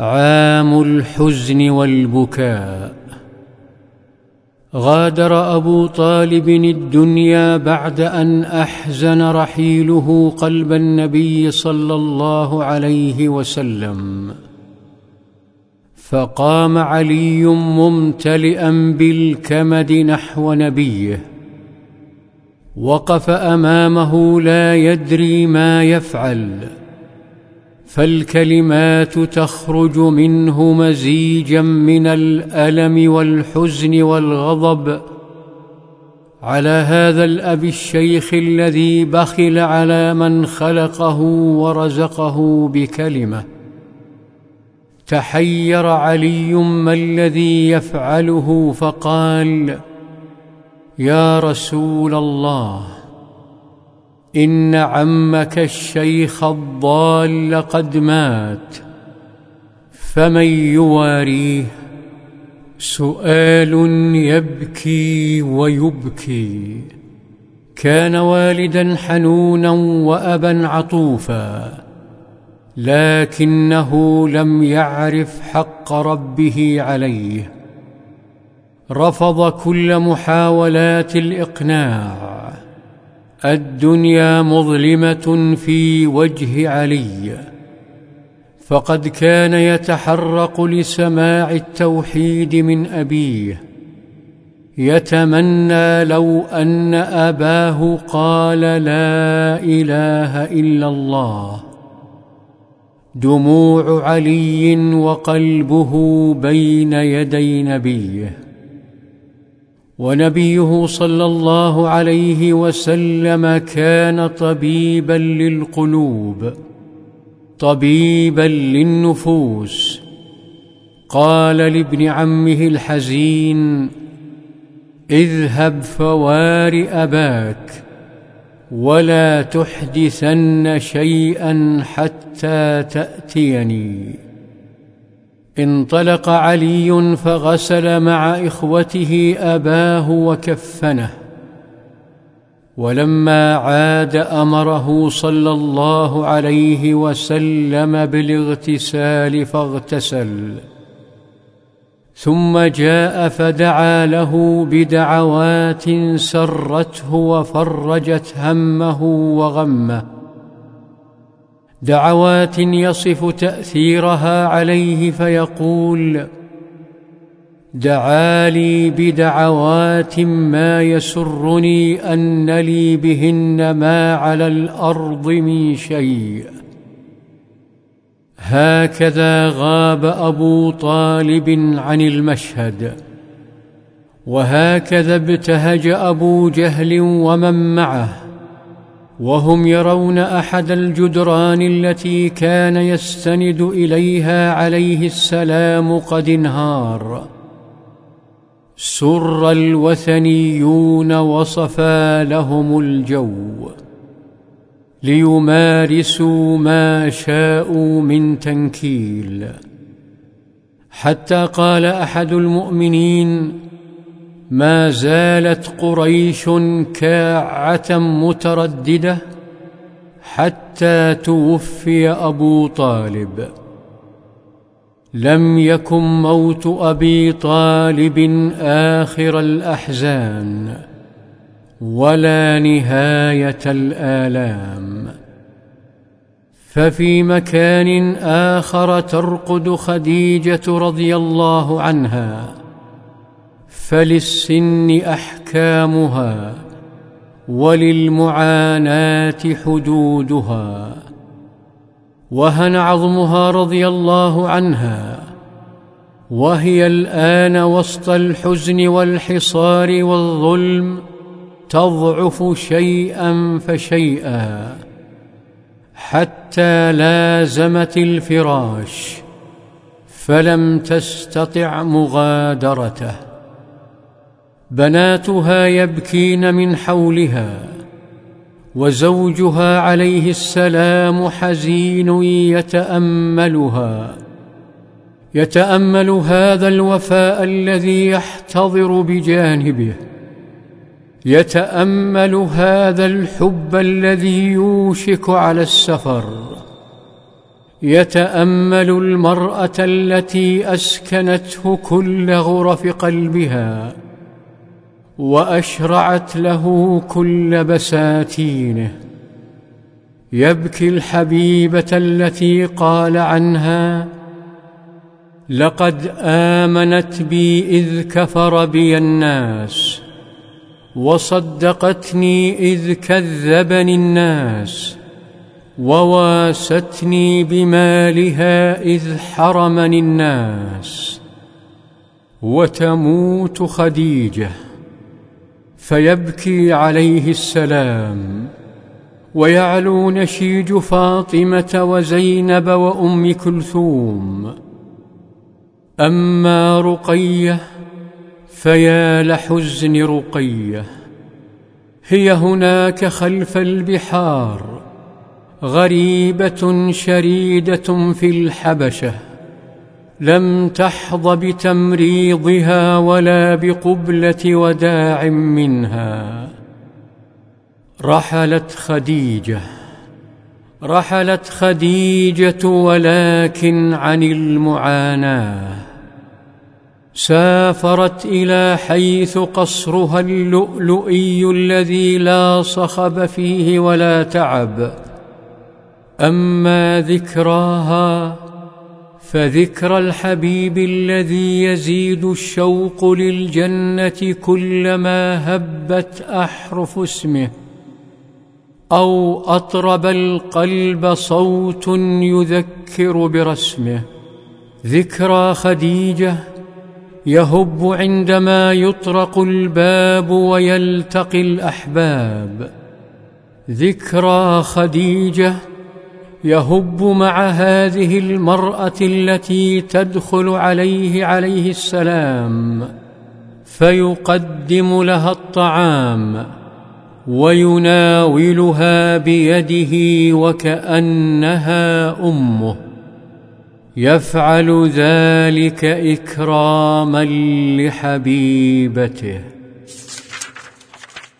عام الحزن والبكاء. غادر أبو طالب الدنيا بعد أن أحزن رحيله قلب النبي صلى الله عليه وسلم. فقام علي ممتلئا بالكمد نحو نبيه. وقف أمامه لا يدري ما يفعل. فالكلمات تخرج منه مزيجا من الألم والحزن والغضب. على هذا الأب الشيخ الذي بخل على من خلقه ورزقه بكلمة. تحير علي ما الذي يفعله فقال يا رسول الله إن عمك الشيخ الضال قد مات فمن يواريه سؤال يبكي ويبكي. كان والدا حنونا وأبا عطوفا لكنه لم يعرف حق ربه عليه. رفض كل محاولات الإقناع. الدنيا مظلمة في وجه علي فقد كان يتحرق لسماع التوحيد من أبيه يتمنى لو أن أباه قال لا إله إلا الله. دموع علي وقلبه بين يدي نبيه. ونبيه صلى الله عليه وسلم كان طبيبا للقلوب طبيبا للنفوس. قال لابن عمه الحزين اذهب فوار أباك ولا تحدثن شيئا حتى تأتيني. انطلق علي فغسل مع إخوته أباه وكفنه ولما عاد أمره صلى الله عليه وسلم بالاغتسال فاغتسل ثم جاء فدعا له بدعوات سرته وفرجت همه وغمه. دعوات يصف تأثيرها عليه فيقول دعا لي بدعوات ما يسرني أن لي بهن ما على الأرض من شيء. هكذا غاب أبو طالب عن المشهد وهكذا ابتهج أبو جهل ومن معه. وهم يرون أحد الجدران التي كان يستند إليها عليه السلام قد انهار. سر الوثنيون وصفى لهم الجو ليمارسوا ما شاءوا من تنكيل. حتى قال أحد المؤمنين ما زالت قريش كاعة مترددة حتى توفي أبو طالب. لم يكن موت أبي طالب آخر الأحزان ولا نهاية الآلام. ففي مكان آخر ترقد خديجة رضي الله عنها فللسن احكامها وللمعاناه حدودها وهن عظمها رضي الله عنها وهي الان وسط الحزن والحصار والظلم تضعف شيئا فشيئا حتى لازمت الفراش فلم تستطع مغادرته بناتها يبكين من حولها وزوجها عليه السلام حزين يتأملها. يتأمل هذا الوفاء الذي يحتضر بجانبه. يتأمل هذا الحب الذي يوشك على السفر. يتأمل المرأة التي أسكنته كل غرف قلبها. وأشرعت له كل بساتينه. يبكي الحبيبة التي قال عنها لقد آمنت بي إذ كفر بي الناس وصدقتني إذ كذبني الناس وواستني بمالها إذ حرمني الناس وتموت خديجة. فيبكي عليه السلام. ويعلو نشيج فاطمة وزينب وأم كلثوم. أما رقية فيا لحزن رقية. هي هناك خلف البحار. غريبة شريدة في الحبشة. لم تحظ بتمريضها ولا بقبلة وداع منها. رحلت خديجة رحلت خديجة ولكن عن المعاناة. سافرت إلى حيث قصرها اللؤلؤي الذي لا صخب فيه ولا تعب. أما ذكراها فذكر الحبيب الذي يزيد الشوق للجنة كلما هبت أحرف اسمه أو أطرب القلب صوت يذكر برسمه. ذكرى خديجة يهب عندما يطرق الباب ويلتقي الأحباب. ذكرى خديجة يهب مع هذه المرأة التي تدخل عليه عليه السلام فيقدم لها الطعام ويناولها بيده وكأنها أمه. يفعل ذلك إكراما لحبيبته.